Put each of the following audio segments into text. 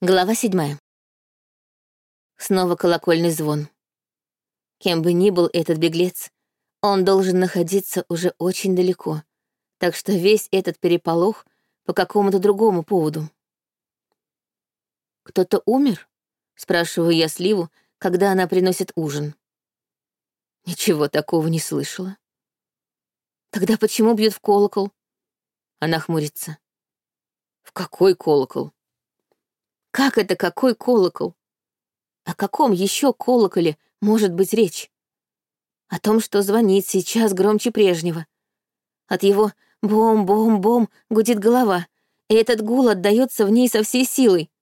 Глава седьмая. Снова колокольный звон. Кем бы ни был этот беглец, он должен находиться уже очень далеко, так что весь этот переполох по какому-то другому поводу. «Кто-то умер?» — спрашиваю я Сливу, когда она приносит ужин. Ничего такого не слышала. Тогда почему бьют в колокол? Она хмурится. В какой колокол? Как это какой колокол? О каком еще колоколе может быть речь? О том, что звонит сейчас громче прежнего. От его бом-бом-бом гудит голова, и этот гул отдаётся в ней со всей силой.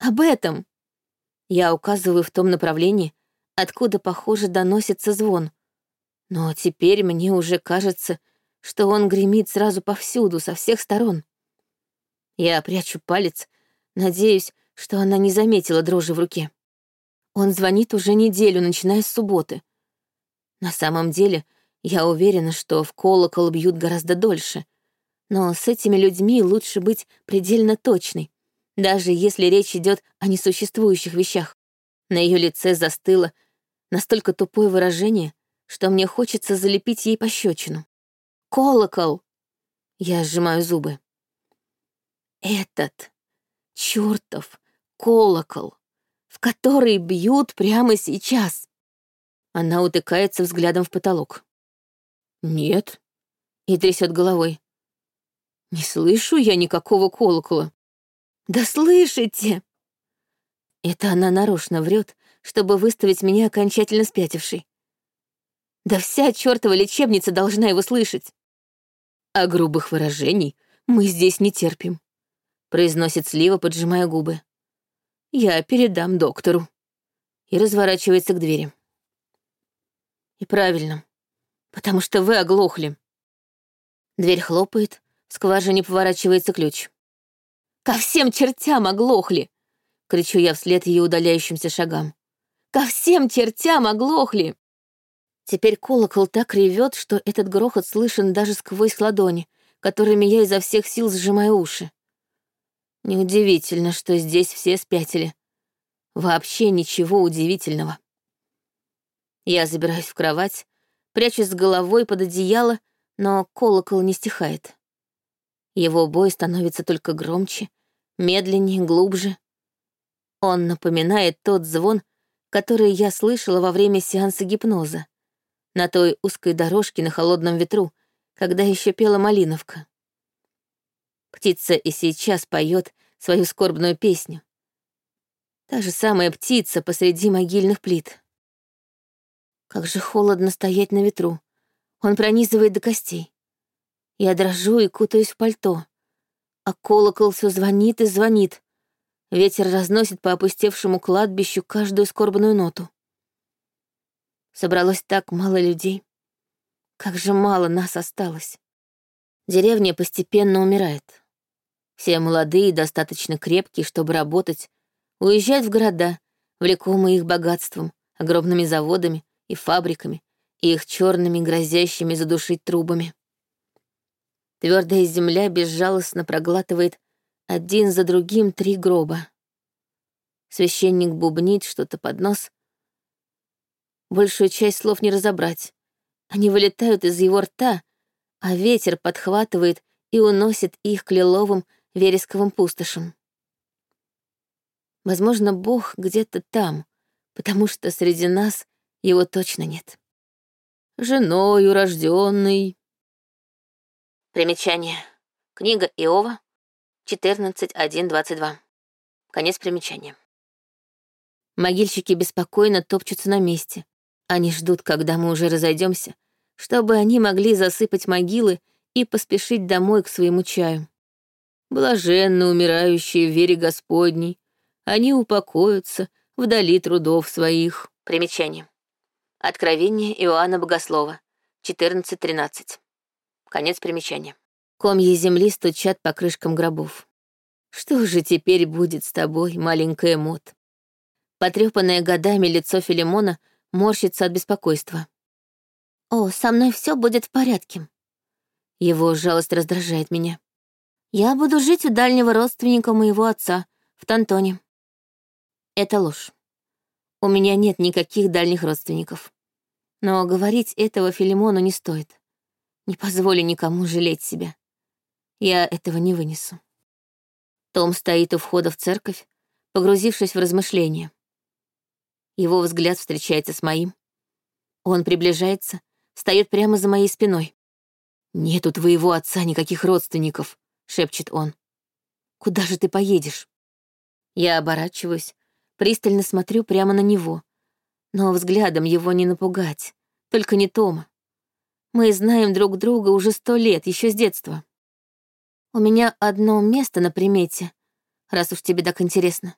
Об этом. Я указываю в том направлении, откуда, похоже, доносится звон. Но теперь мне уже кажется, что он гремит сразу повсюду, со всех сторон. Я прячу палец, надеюсь, что она не заметила дрожи в руке. Он звонит уже неделю, начиная с субботы. На самом деле, я уверена, что в колокол бьют гораздо дольше. Но с этими людьми лучше быть предельно точной, даже если речь идет о несуществующих вещах. На ее лице застыло настолько тупое выражение, что мне хочется залепить ей пощечину. «Колокол!» Я сжимаю зубы. «Этот чертов колокол, в который бьют прямо сейчас. Она утыкается взглядом в потолок. Нет. И трясет головой. Не слышу я никакого колокола. Да слышите! Это она нарочно врет, чтобы выставить меня окончательно спятившей. Да вся чертова лечебница должна его слышать. А грубых выражений мы здесь не терпим, произносит Слива, поджимая губы. Я передам доктору. И разворачивается к двери. И правильно, потому что вы оглохли. Дверь хлопает, в скважине поворачивается ключ. «Ко всем чертям оглохли!» — кричу я вслед ее удаляющимся шагам. «Ко всем чертям оглохли!» Теперь колокол так ревет, что этот грохот слышен даже сквозь ладони, которыми я изо всех сил сжимаю уши. Неудивительно, что здесь все спятили. Вообще ничего удивительного. Я забираюсь в кровать, прячусь с головой под одеяло, но колокол не стихает. Его бой становится только громче, медленнее, глубже. Он напоминает тот звон, который я слышала во время сеанса гипноза, на той узкой дорожке на холодном ветру, когда еще пела малиновка. Птица и сейчас поет свою скорбную песню. Та же самая птица посреди могильных плит. Как же холодно стоять на ветру. Он пронизывает до костей. Я дрожу и кутаюсь в пальто. А колокол все звонит и звонит. Ветер разносит по опустевшему кладбищу каждую скорбную ноту. Собралось так мало людей. Как же мало нас осталось. Деревня постепенно умирает. Все молодые, достаточно крепкие, чтобы работать, уезжают в города, влекомые их богатством, огромными заводами и фабриками, и их черными, грозящими задушить трубами. Твердая земля безжалостно проглатывает один за другим три гроба. Священник бубнит что-то под нос. Большую часть слов не разобрать. Они вылетают из его рта, а ветер подхватывает и уносит их к лиловым вересковым пустошам. Возможно, Бог где-то там, потому что среди нас его точно нет. Женою рожденный. Примечание. Книга Иова, 14.1.22. Конец примечания. Могильщики беспокойно топчутся на месте. Они ждут, когда мы уже разойдемся, чтобы они могли засыпать могилы и поспешить домой к своему чаю. Блаженны умирающие в вере Господней, они упокоятся вдали трудов своих. Примечание. Откровение Иоанна Богослова, 14.13. Конец примечания. Комья земли стучат по крышкам гробов. Что же теперь будет с тобой, маленькая Мот? Потрепанное годами лицо Филимона морщится от беспокойства. «О, со мной все будет в порядке». Его жалость раздражает меня. Я буду жить у дальнего родственника моего отца, в Тантоне. Это ложь. У меня нет никаких дальних родственников. Но говорить этого Филимону не стоит. Не позволю никому жалеть себя. Я этого не вынесу. Том стоит у входа в церковь, погрузившись в размышления. Его взгляд встречается с моим. Он приближается, встает прямо за моей спиной. «Нет у твоего отца никаких родственников», — шепчет он. «Куда же ты поедешь?» Я оборачиваюсь, пристально смотрю прямо на него. Но взглядом его не напугать, только не Тома. Мы знаем друг друга уже сто лет, еще с детства. У меня одно место на примете, раз уж тебе так интересно.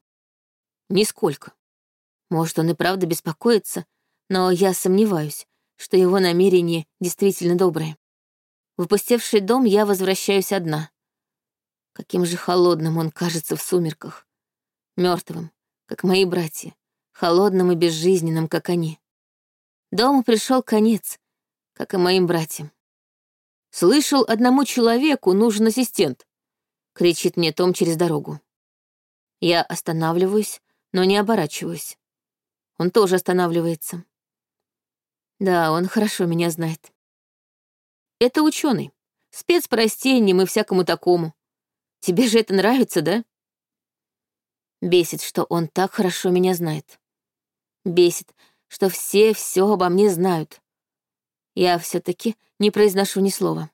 Нисколько. Может, он и правда беспокоится, но я сомневаюсь, что его намерения действительно добрые. В опустевший дом я возвращаюсь одна. Каким же холодным он кажется в сумерках. мертвым, как мои братья, холодным и безжизненным, как они. Дому пришел конец, как и моим братьям. «Слышал, одному человеку нужен ассистент», — кричит мне Том через дорогу. Я останавливаюсь, но не оборачиваюсь. Он тоже останавливается. Да, он хорошо меня знает. Это ученый, спец по растениям и всякому такому. Тебе же это нравится, да? Бесит, что он так хорошо меня знает. Бесит, что все все обо мне знают. Я все таки не произношу ни слова.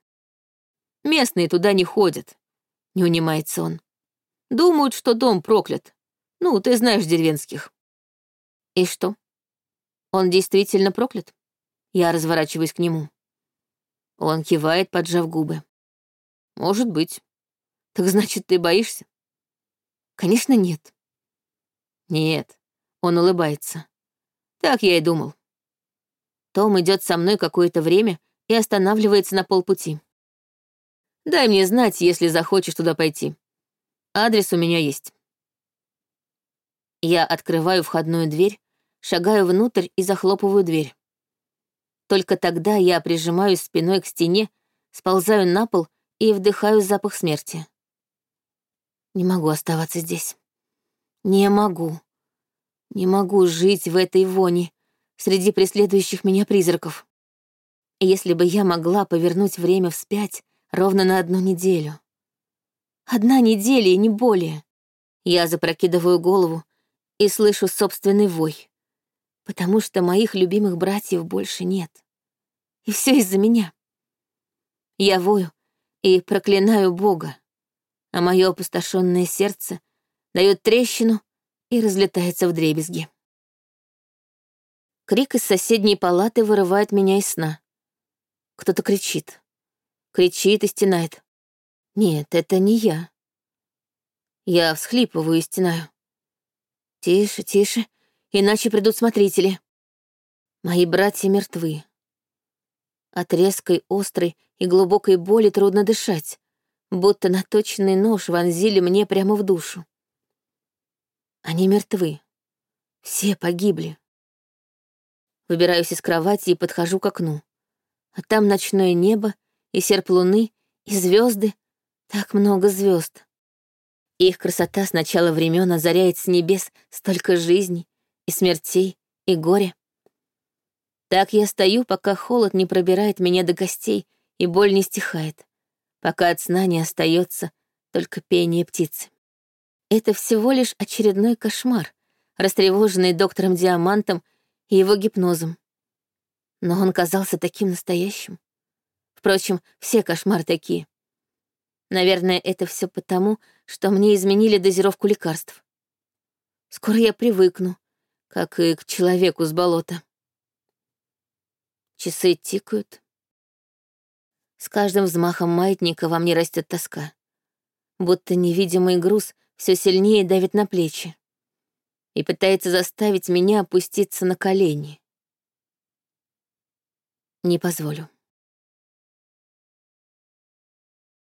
Местные туда не ходят, не унимается он. Думают, что дом проклят. Ну, ты знаешь деревенских. И что? Он действительно проклят? Я разворачиваюсь к нему. Он кивает, поджав губы. Может быть. Так значит, ты боишься? Конечно, нет. Нет. Он улыбается. Так я и думал. Том идет со мной какое-то время и останавливается на полпути. Дай мне знать, если захочешь туда пойти. Адрес у меня есть. Я открываю входную дверь, шагаю внутрь и захлопываю дверь. Только тогда я прижимаюсь спиной к стене, сползаю на пол и вдыхаю запах смерти. Не могу оставаться здесь. Не могу. Не могу жить в этой вони, среди преследующих меня призраков. Если бы я могла повернуть время вспять ровно на одну неделю. Одна неделя и не более. Я запрокидываю голову и слышу собственный вой, потому что моих любимых братьев больше нет. И все из-за меня. Я вою и проклинаю Бога, а мое опустошенное сердце дает трещину и разлетается в дребезги. Крик из соседней палаты вырывает меня из сна. Кто-то кричит. Кричит и стенает. Нет, это не я. Я всхлипываю и стенаю. Тише, тише, иначе придут смотрители. Мои братья мертвы. От резкой, острой и глубокой боли трудно дышать, будто наточенный нож вонзили мне прямо в душу. Они мертвы. Все погибли. Выбираюсь из кровати и подхожу к окну. А там ночное небо, и серп луны, и звезды. Так много звезд. Их красота с начала времен озаряет с небес столько жизней, и смертей, и горя. Так я стою, пока холод не пробирает меня до костей, и боль не стихает, пока от сна не остается только пение птицы. Это всего лишь очередной кошмар, растревоженный доктором Диамантом и его гипнозом. Но он казался таким настоящим. Впрочем, все кошмары такие. Наверное, это все потому, что мне изменили дозировку лекарств. Скоро я привыкну, как и к человеку с болота. Часы тикают. С каждым взмахом маятника во мне растет тоска. Будто невидимый груз все сильнее давит на плечи и пытается заставить меня опуститься на колени. Не позволю.